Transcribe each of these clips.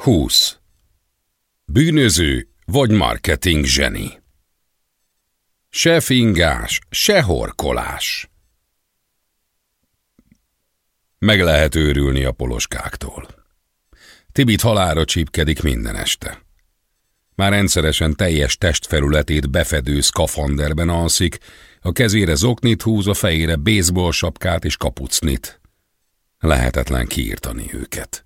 20. Bűnöző vagy marketing zseni. Se fingás, se horkolás. Meg lehet őrülni a poloskáktól. Tibit halára csípkedik minden este. Már rendszeresen teljes testfelületét befedő szkafanderben alszik, a kezére zoknit húz, a fejére baseball sapkát és kapucnit. Lehetetlen kiírtani őket.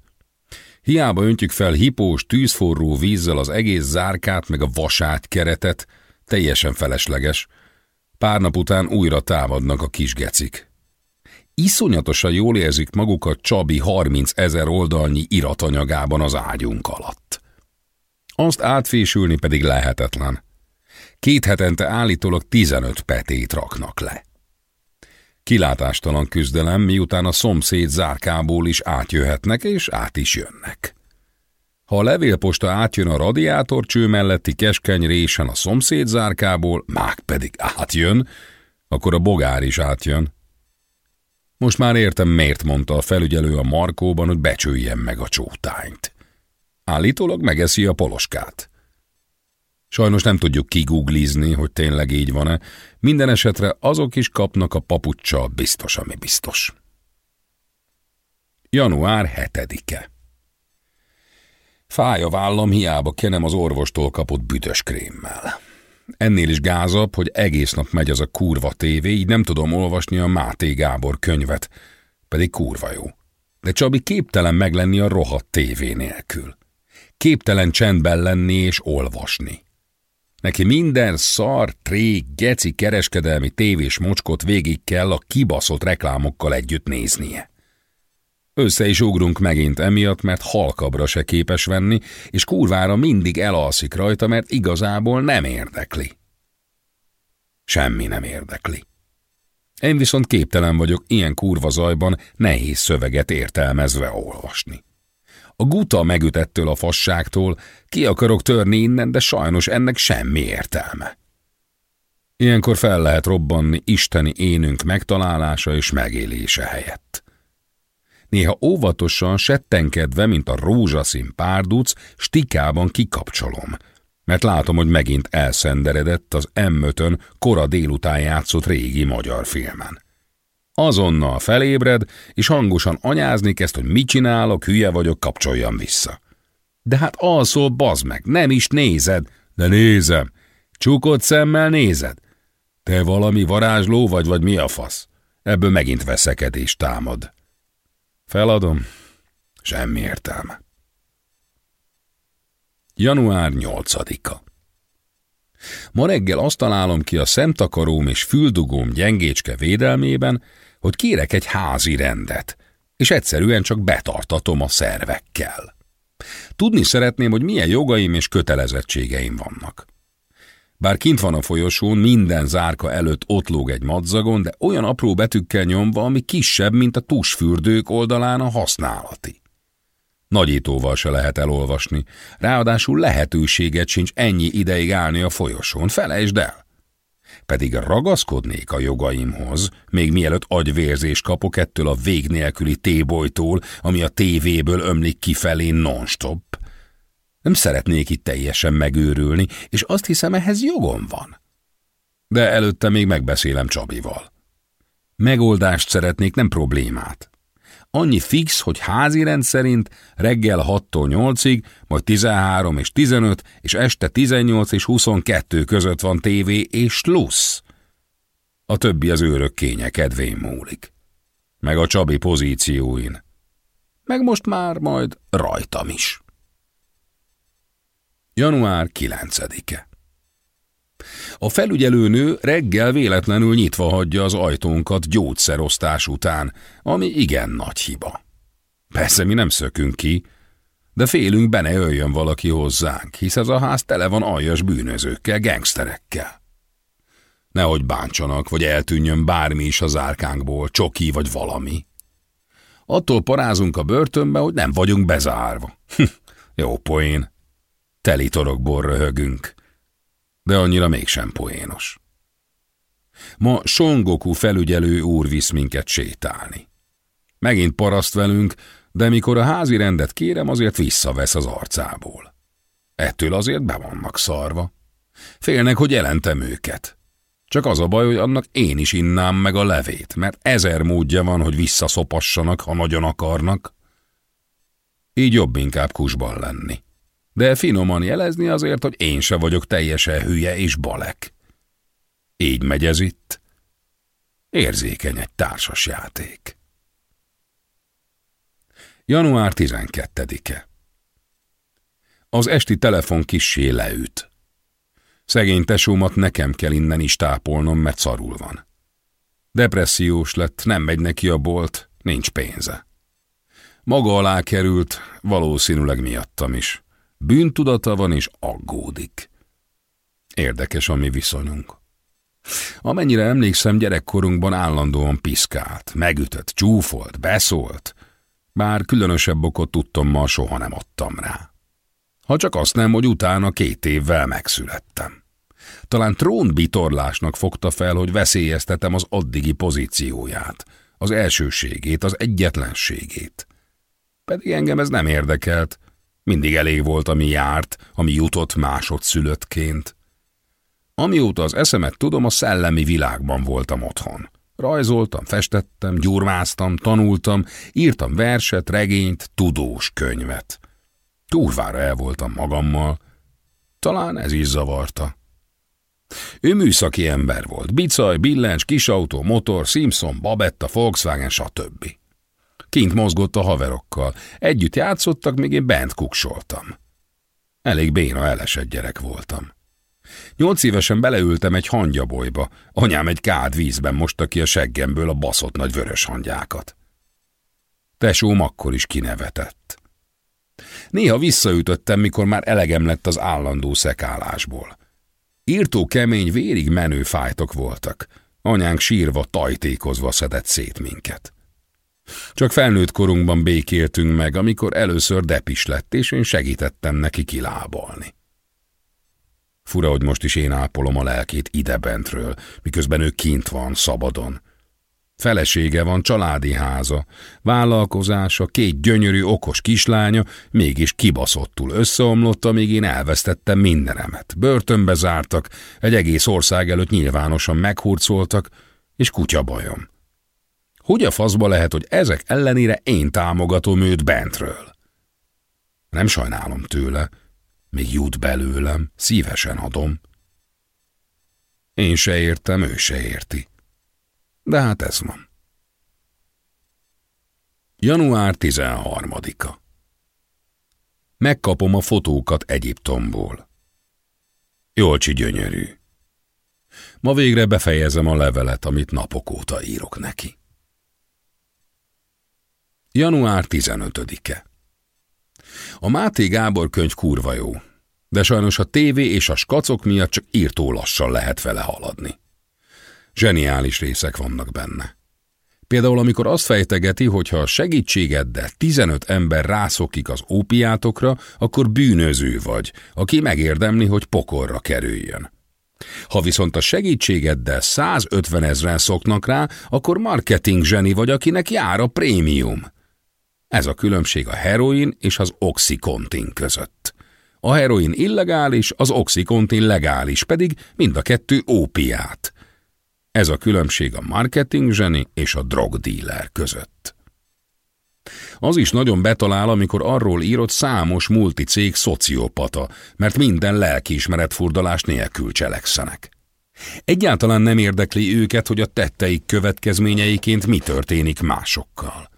Hiába öntjük fel hipós, tűzforró vízzel az egész zárkát meg a vasát keretet, teljesen felesleges. Pár nap után újra támadnak a kisgecik. Iszonyatosan jól érzik magukat Csabi 30 ezer oldalnyi iratanyagában az ágyunk alatt. Azt átfésülni pedig lehetetlen. Két hetente állítólag 15 petét raknak le. Kilátástalan küzdelem, miután a szomszéd zárkából is átjöhetnek, és át is jönnek. Ha a levélposta átjön a radiátorcső melletti keskeny résen a szomszéd zárkából, mák pedig átjön, akkor a bogár is átjön. Most már értem, miért mondta a felügyelő a Markóban, hogy becsüljen meg a csótányt. Állítólag megeszi a poloskát. Sajnos nem tudjuk kiguglizni, hogy tényleg így van-e. Minden esetre azok is kapnak a papucsa, biztos, ami biztos. Január 7-e Fáj a vállam, hiába kenem az orvostól kapott büdös krémmel. Ennél is gázabb, hogy egész nap megy az a kurva tévé, így nem tudom olvasni a Máté Gábor könyvet, pedig kurva jó. De Csabi képtelen meglenni a rohadt tévé nélkül. Képtelen csendben lenni és olvasni. Neki minden szar, trég, geci kereskedelmi tévés mocskot végig kell a kibaszott reklámokkal együtt néznie. Össze is ugrunk megint emiatt, mert halkabra se képes venni, és kurvára mindig elalszik rajta, mert igazából nem érdekli. Semmi nem érdekli. Én viszont képtelen vagyok ilyen kurva zajban nehéz szöveget értelmezve olvasni. A guta megütettől a fasságtól, ki akarok törni innen, de sajnos ennek semmi értelme. Ilyenkor fel lehet robbanni isteni énünk megtalálása és megélése helyett. Néha óvatosan, settenkedve, mint a rózsaszín párduc, stikában kikapcsolom, mert látom, hogy megint elszenderedett az m kora délután játszott régi magyar filmen. Azonnal felébred, és hangosan anyázni kezd, hogy mit csinálok, hülye vagyok, kapcsoljam vissza. De hát alszol, bazd meg, nem is nézed. De nézem. Csukott szemmel nézed. Te valami varázsló vagy, vagy mi a fasz? Ebből megint veszekedés támad. Feladom. Semmi értelme. Január 8-a Ma reggel azt találom ki a szemtakaróm és füldugóm gyengécske védelmében, hogy kérek egy házi rendet, és egyszerűen csak betartatom a szervekkel. Tudni szeretném, hogy milyen jogaim és kötelezettségeim vannak. Bár kint van a folyosón, minden zárka előtt ott lóg egy madzagon, de olyan apró betűkkel nyomva, ami kisebb, mint a tusfürdők oldalán a használati. Nagyítóval se lehet elolvasni, ráadásul lehetőséget sincs ennyi ideig állni a folyosón, felejtsd el pedig ragaszkodnék a jogaimhoz, még mielőtt agyvérzés kapok ettől a vég nélküli tébolytól, ami a tévéből ömlik kifelé non-stop. Nem szeretnék itt teljesen megőrülni, és azt hiszem, ehhez jogom van. De előtte még megbeszélem Csabival. Megoldást szeretnék, nem problémát. Annyi fix, hogy házi rend szerint reggel 6-tól 8-ig, majd 13 és 15, és este 18 és 22 között van tévé és lusz. A többi az őrök kénye kedvén múlik. Meg a Csabi pozícióin. Meg most már majd rajtam is. Január 9-e a felügyelőnő reggel véletlenül nyitva hagyja az ajtónkat gyógyszerosztás után, ami igen nagy hiba. Persze mi nem szökünk ki, de félünk benne öljön valaki hozzánk, hisz ez a ház tele van aljas bűnözőkkel, gengszterekkel. Nehogy bántsanak, vagy eltűnjön bármi is az árkánkból, csoki vagy valami. Attól parázunk a börtönbe, hogy nem vagyunk bezárva. Jó poén. Teli torokból röhögünk de annyira mégsem poénos. Ma Songoku felügyelő úr visz minket sétálni. Megint paraszt velünk, de mikor a házi rendet kérem, azért visszavesz az arcából. Ettől azért be vannak szarva. Félnek, hogy jelentem őket. Csak az a baj, hogy annak én is innám meg a levét, mert ezer módja van, hogy visszaszopassanak, ha nagyon akarnak. Így jobb inkább kusban lenni. De finoman jelezni azért, hogy én se vagyok teljesen hülye és balek. Így megy ez itt. Érzékeny egy társas játék. Január 12-e Az esti telefon kissé leüt. Szegény tesómat nekem kell innen is tápolnom, mert szarul van. Depressziós lett, nem megy neki a bolt, nincs pénze. Maga alá került, valószínűleg miattam is. Bűntudata van és aggódik. Érdekes a mi viszonyunk. Amennyire emlékszem, gyerekkorunkban állandóan piszkált, megütött, csúfolt, beszólt, bár különösebb okot tudtam ma soha nem adtam rá. Ha csak azt nem, hogy utána két évvel megszülettem. Talán trónbitorlásnak fogta fel, hogy veszélyeztetem az addigi pozícióját, az elsőségét, az egyetlenségét. Pedig engem ez nem érdekelt, mindig elég volt, ami járt, ami jutott másodszülöttként. Amióta az eszemet tudom, a szellemi világban voltam otthon. Rajzoltam, festettem, gyurmáztam, tanultam, írtam verset, regényt, tudós könyvet. Túrvára el voltam magammal. Talán ez is zavarta. Ő műszaki ember volt. Bicaj, billencs, kisautó, motor, Simpson, Babetta, Volkswagen, stb. Kint mozgott a haverokkal. Együtt játszottak, míg én bent kuksoltam. Elég béna elesett gyerek voltam. Nyolc évesen beleültem egy hangyabolyba. Anyám egy kád vízben mosta ki a seggemből a baszott nagy vörös hangyákat. Tesóm akkor is kinevetett. Néha visszaütöttem, mikor már elegem lett az állandó szekálásból. Írtó kemény, vérig menő fájtok voltak. Anyánk sírva, tajtékozva szedett szét minket. Csak felnőtt korunkban békéltünk meg, amikor először depis lett, és én segítettem neki kilábalni. Fura, hogy most is én ápolom a lelkét idebentről, miközben ő kint van, szabadon. Felesége van, családi háza, vállalkozása, két gyönyörű, okos kislánya, mégis kibaszottul összeomlott, amíg én elvesztettem mindenemet. Börtönbe zártak, egy egész ország előtt nyilvánosan meghurcoltak, és kutya bajom. Hogy a faszba lehet, hogy ezek ellenére én támogatom őt bentről? Nem sajnálom tőle, még jut belőlem, szívesen adom. Én se értem, ő se érti. De hát ez van. Január 13-a Megkapom a fotókat Egyiptomból. Jolcsi gyönyörű. Ma végre befejezem a levelet, amit napok óta írok neki. Január 15-e A Máté Gábor könyv kurva jó, de sajnos a tévé és a skacok miatt csak írtó lassan lehet vele haladni. Zseniális részek vannak benne. Például amikor azt fejtegeti, hogy ha a segítségeddel 15 ember rászokik az ópiátokra, akkor bűnöző vagy, aki megérdemli, hogy pokorra kerüljön. Ha viszont a segítségeddel 150 ezren szoknak rá, akkor marketing zseni vagy, akinek jár a prémium. Ez a különbség a heroin és az oxycontin között. A heroin illegális, az oxycontin legális, pedig mind a kettő ópiát. Ez a különbség a marketing zseni és a drogdíler között. Az is nagyon betalál, amikor arról írott számos multicég szociopata, mert minden lelkiismeretfurdalás nélkül cselekszenek. Egyáltalán nem érdekli őket, hogy a tetteik következményeiként mi történik másokkal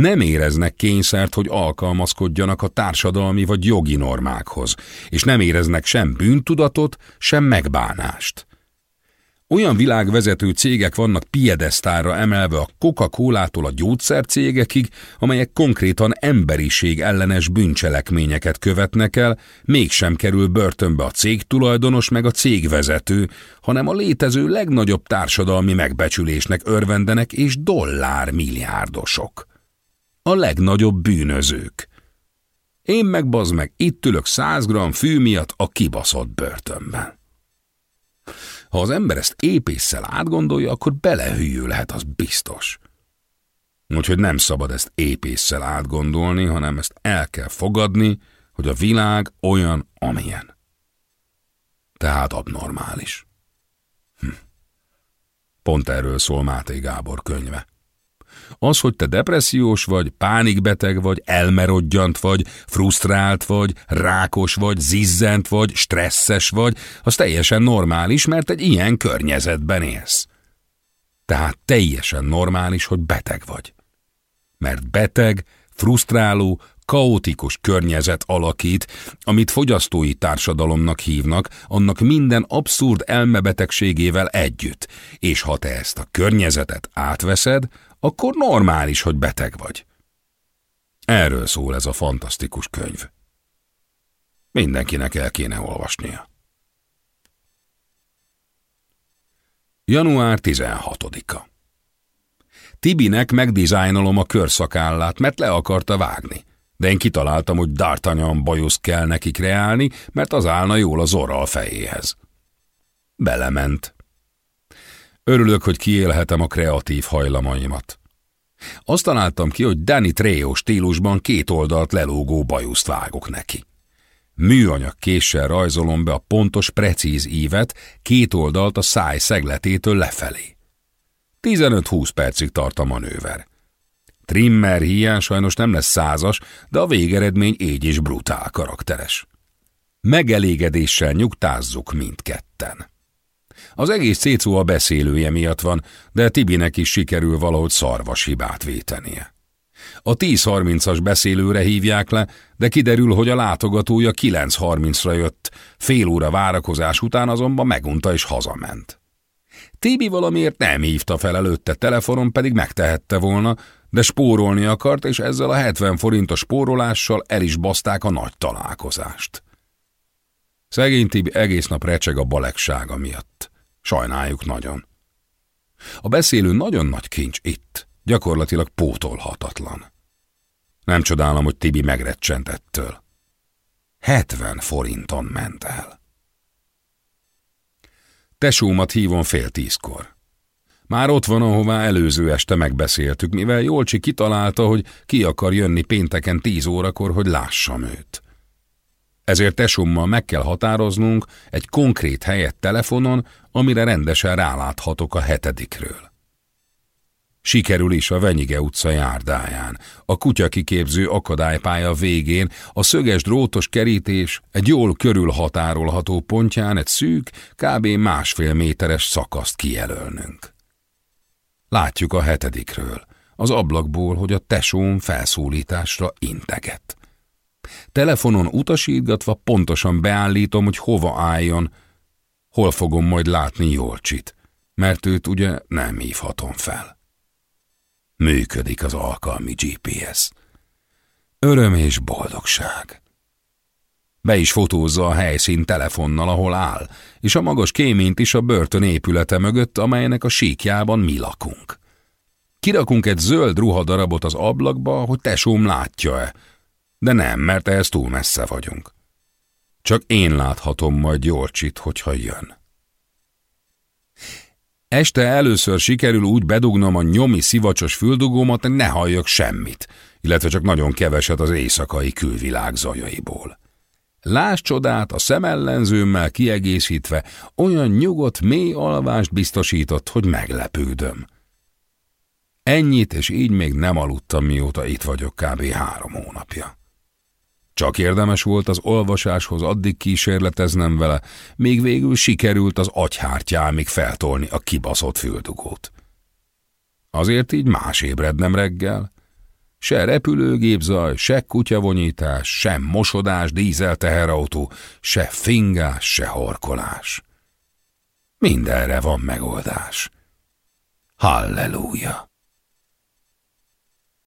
nem éreznek kényszert, hogy alkalmazkodjanak a társadalmi vagy jogi normákhoz, és nem éreznek sem bűntudatot, sem megbánást. Olyan világvezető cégek vannak piedesztára emelve a Coca-Colától a gyógyszercégekig, amelyek konkrétan emberiség ellenes bűncselekményeket követnek el, mégsem kerül börtönbe a cégtulajdonos meg a cégvezető, hanem a létező legnagyobb társadalmi megbecsülésnek örvendenek és dollármilliárdosok a legnagyobb bűnözők. Én meg bazd meg, itt ülök száz gram fű miatt a kibaszott börtönben. Ha az ember ezt épésszel átgondolja, akkor belehűjő lehet, az biztos. Úgyhogy nem szabad ezt épésszel átgondolni, hanem ezt el kell fogadni, hogy a világ olyan, amilyen. Tehát abnormális. Hm. Pont erről szól Máté Gábor könyve. Az, hogy te depressziós vagy, pánikbeteg vagy, elmerodjant vagy, frusztrált vagy, rákos vagy, zizzent vagy, stresszes vagy, az teljesen normális, mert egy ilyen környezetben élsz. Tehát teljesen normális, hogy beteg vagy. Mert beteg, frusztráló, kaotikus környezet alakít, amit fogyasztói társadalomnak hívnak, annak minden abszurd elmebetegségével együtt, és ha te ezt a környezetet átveszed, akkor normális, hogy beteg vagy. Erről szól ez a fantasztikus könyv. Mindenkinek el kéne olvasnia. Január 16-a Tibinek megdizájnolom a körszakállát, mert le akarta vágni. De én kitaláltam, hogy D'Artagnan bajusz kell neki kreálni, mert az állna jól az orra a fejéhez. Belement. Örülök, hogy kiélhetem a kreatív hajlamaimat. Azt találtam ki, hogy Danny Trejo stílusban két oldalt lelógó bajuszt vágok neki. Műanyag késsel rajzolom be a pontos, precíz ívet, két oldalt a száj szegletétől lefelé. 15-20 percig tart a manőver. Trimmer hiány sajnos nem lesz százas, de a végeredmény így is brutál karakteres. Megelégedéssel nyugtázzuk mindketten. Az egész cécó a beszélője miatt van, de Tibinek is sikerül valahogy szarvas hibát vétenie. A 10.30-as beszélőre hívják le, de kiderül, hogy a látogatója 9.30-ra jött, fél óra várakozás után azonban megunta és hazament. Tibi valamiért nem hívta fel előtte, telefonon pedig megtehette volna, de spórolni akart, és ezzel a 70 forintos spórolással el is baszták a nagy találkozást. Szegény Tibi egész nap recseg a balegsága miatt. Sajnáljuk nagyon. A beszélő nagyon nagy kincs itt, gyakorlatilag pótolhatatlan. Nem csodálom, hogy Tibi megrecsent ettől. 70 forinton ment el. Tesómat hívom fél tízkor. Már ott van, ahová előző este megbeszéltük, mivel Jolcsi kitalálta, hogy ki akar jönni pénteken tíz órakor, hogy lássam őt. Ezért tesommal meg kell határoznunk egy konkrét helyet telefonon, amire rendesen ráláthatok a hetedikről. Sikerül is a Venyige utca járdáján, a kutyakiképző akadálypálya végén, a szöges drótos kerítés egy jól körülhatárolható pontján egy szűk, kb. másfél méteres szakaszt kijelölnünk. Látjuk a hetedikről, az ablakból, hogy a tesóm felszólításra integet. Telefonon utasítgatva pontosan beállítom, hogy hova álljon, hol fogom majd látni Jolcsit, mert őt ugye nem hívhatom fel. Működik az alkalmi GPS. Öröm és boldogság. Be is fotózza a helyszín telefonnal, ahol áll, és a magas kéményt is a börtön épülete mögött, amelynek a síkjában mi lakunk. Kirakunk egy zöld ruhadarabot az ablakba, hogy tesóm látja-e, de nem, mert ehhez túl messze vagyunk. Csak én láthatom majd Jolcsit, hogyha jön. Este először sikerül úgy bedugnom a nyomi szivacsos füldugómat, hogy ne halljak semmit, illetve csak nagyon keveset az éjszakai külvilág zajaiból. Láss csodát, a szemellenzőmmel kiegészítve olyan nyugodt, mély alvást biztosított, hogy meglepődöm. Ennyit, és így még nem aludtam, mióta itt vagyok kb. három hónapja. Csak érdemes volt az olvasáshoz addig kísérleteznem vele, még végül sikerült az agyhártyámig feltolni a kibaszott füldugót. Azért így más ébrednem reggel. Se repülőgépzaj, se kutyavonyítás, sem mosodás, dízel teherautó, se fingás, se horkolás. Mindenre van megoldás. Halleluja!